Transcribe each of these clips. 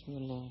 بسم الله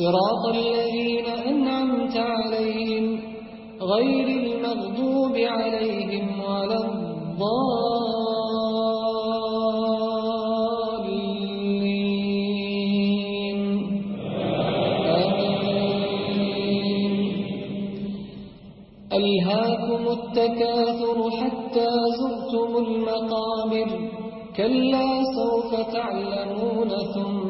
صراط الذين أنعمت عليهم غير المغضوب عليهم ولا الضالين. آمين. ألهاكم التكاثر حتى زرتم المقابر كلا سوف تعلمون ثم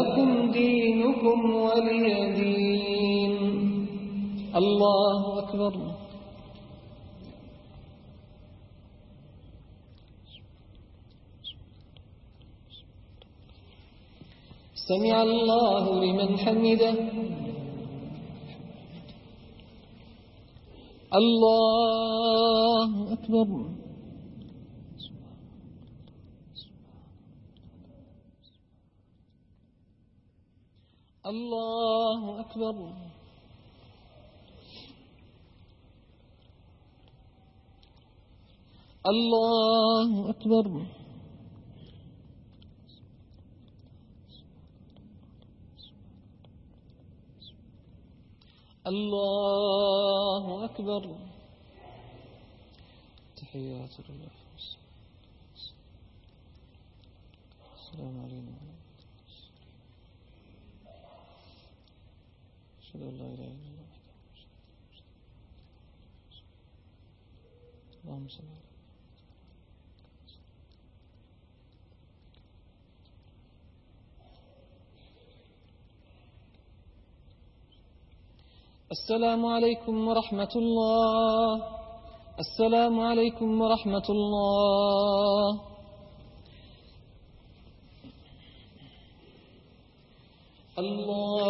لكم دينكم ولي دين الله أكبر سمع الله لمن حمده الله أكبر الله أكبر الله أكبر الله أكبر تحيات الله السلام عليكم أشهد أن لا إله إلا الله اللهم صل على السلام عليكم ورحمة الله. السلام عليكم ورحمة الله. الله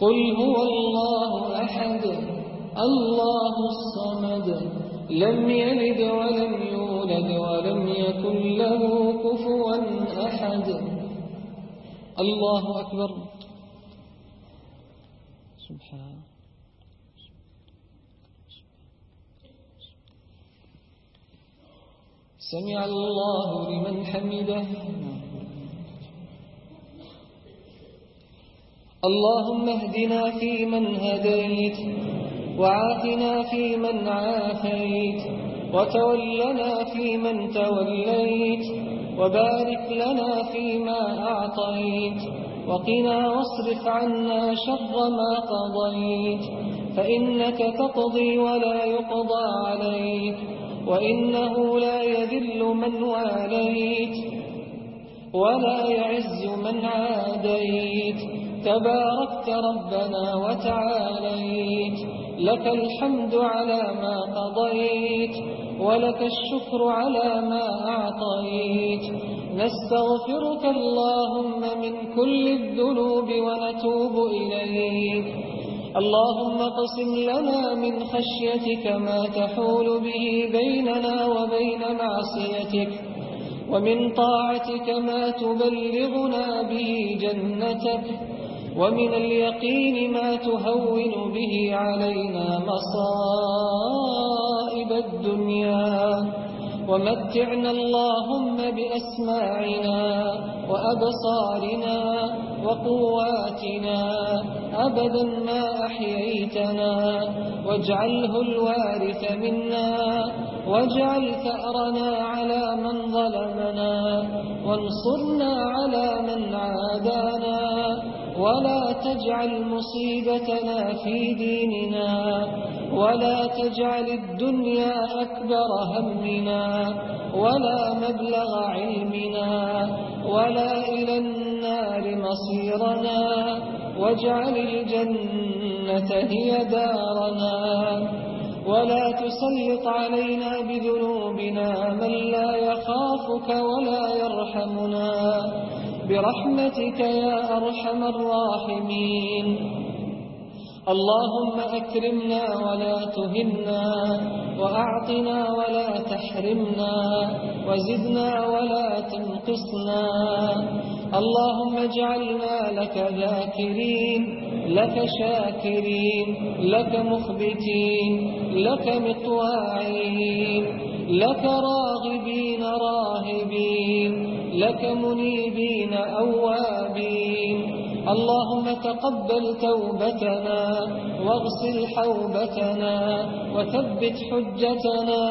قل هو الله أحد الله الصمد لم يلد ولم يولد ولم يكن له كفوا أحد. الله أكبر. سبحان سمع الله لمن حمده. اللهم اهدنا في من هديت وعافنا في من عافيت وتولنا في من توليت وبارك لنا فيما أعطيت وقنا واصرف عنا شر ما قضيت فإنك تقضي ولا يقضى عليك وإنه لا يذل من واليت ولا يعز من عاديت تباركت ربنا وتعاليت. لك الحمد على ما قضيت ولك الشكر على ما أعطيت. نستغفرك اللهم من كل الذنوب ونتوب إليك. اللهم قسم لنا من خشيتك ما تحول به بيننا وبين معصيتك ومن طاعتك ما تبلغنا به جنتك. ومن اليقين ما تهون به علينا مصائب الدنيا. ومتعنا اللهم بأسماعنا وأبصارنا وقواتنا أبدا ما أحييتنا. واجعله الوارث منا. واجعل ثأرنا على من ظلمنا. وانصرنا على من عادانا. ولا تجعل مصيبتنا في ديننا ولا تجعل الدنيا أكبر همنا ولا مبلغ علمنا ولا إلى النار مصيرنا واجعل الجنة هي دارنا ولا تسلط علينا بذنوبنا من لا يخافك ولا يرحمنا برحمتك يا أرحم الراحمين. اللهم أكرمنا ولا تهنا وأعطنا ولا تحرمنا وزدنا ولا تنقصنا. اللهم اجعلنا لك ذاكرين لك شاكرين لك مخبتين لك مطواعين لك راغبين راغبين. لك منيبين أوابين. اللهم تقبل توبتنا واغسل حوبتنا وثبت حجتنا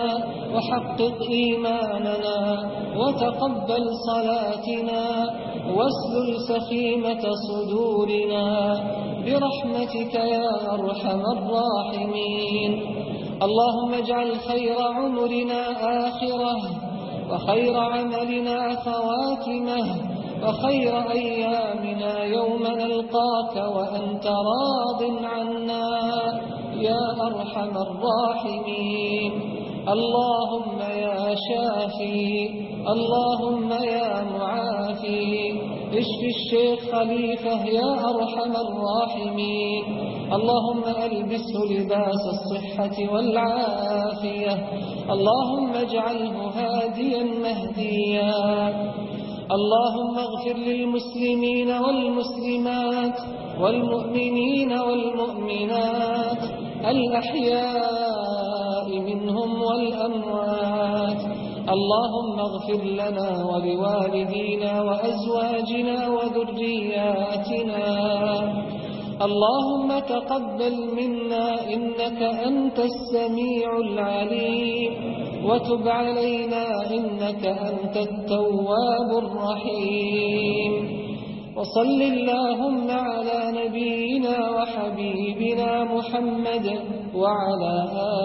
وحقق إيماننا وتقبل صلاتنا واسلل سخيمة صدورنا برحمتك يا أرحم الراحمين. اللهم اجعل خير عمرنا آخرة وخير عملنا خواتمه وخير أيامنا يوم نلقاك وأنت راض عنا يا أرحم الراحمين. اللهم يا شافي اللهم يا معافي. اشف الشيخ خليفة يا أرحم الراحمين. اللهم ألبسه لباس الصحة والعافية. اللهم اجعله هاديا مهديا. اللهم اغفر للمسلمين والمسلمات والمؤمنين والمؤمنات. الأحياء منهم والأموات. اللهم اغفر لنا ولوالدينا وأزواجنا وذرياتنا. اللهم تقبل منا إنك أنت السميع العليم. وتب علينا إنك أنت التواب الرحيم. وصل اللهم على نبينا وحبيبنا محمد وعلى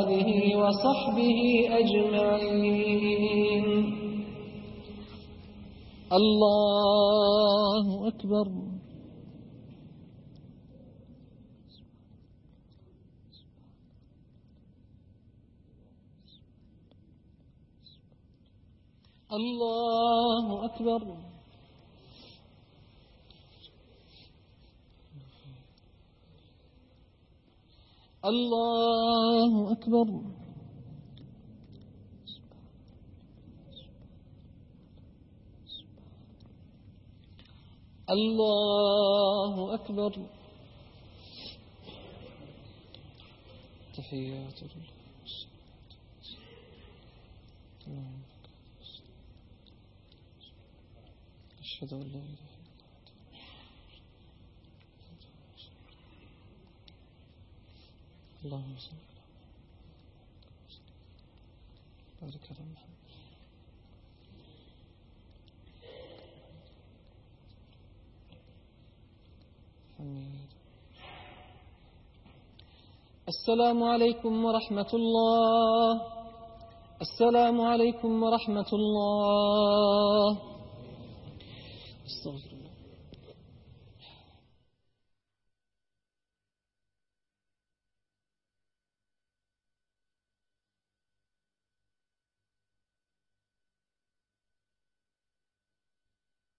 آله وصحبه أجمعين. الله أكبر. الله أكبر الله أكبر الله أكبر تحيات الله أشهد أن لا إله إلا اللهم صل على محمد السلام عليكم ورحمة الله. السلام عليكم ورحمة الله. استغفر الله